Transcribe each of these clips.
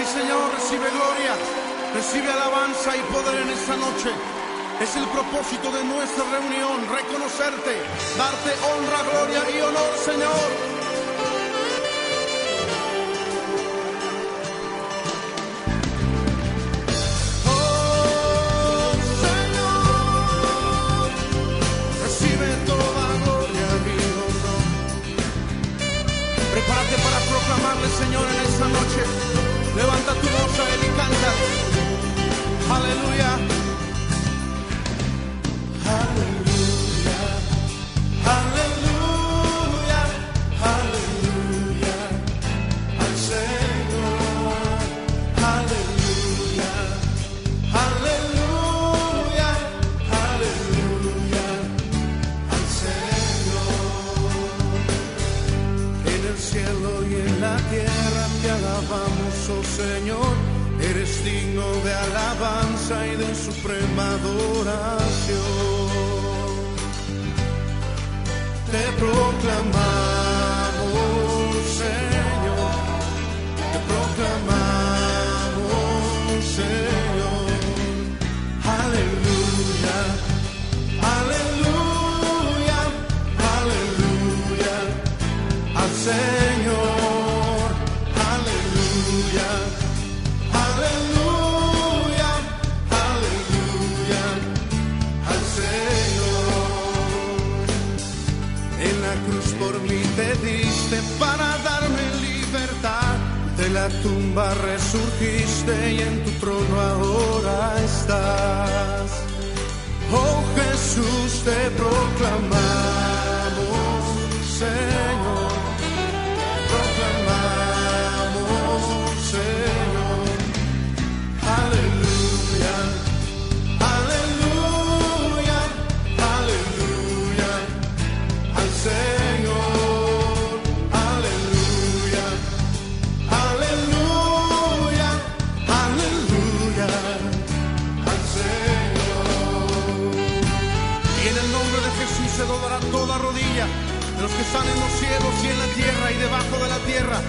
Sí, Señor, recibe gloria, recibe alabanza y poder en esta noche. Es el propósito de nuestra reunión, reconocerte, darte honra, gloria y honor, Señor. Y en la tierra te alabamos, oh Señor. Eres digno de alabanza y de suprema adoración. Te proclamamos, Señor. Te proclamamos, Señor. Aleluya. Aleluya. Aleluya al la tumba resurgiste y en tu trono ahora estás. Oh Jesús, te se toda rodilla de los que están en los cielos y en la tierra y debajo de la tierra.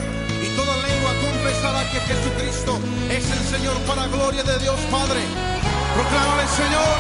Y toda lengua confesará que Jesucristo es el Señor para gloria de Dios Padre. Proclámale, Señor.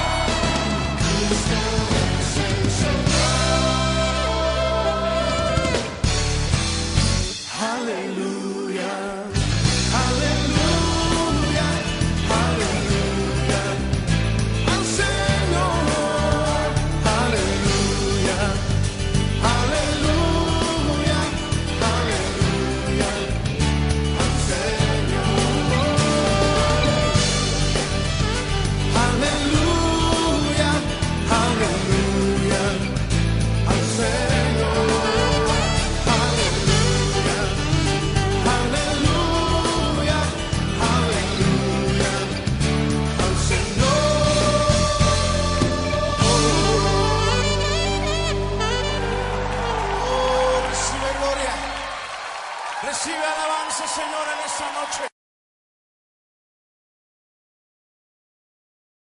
Recibe alabanza, Señor, en esta noche.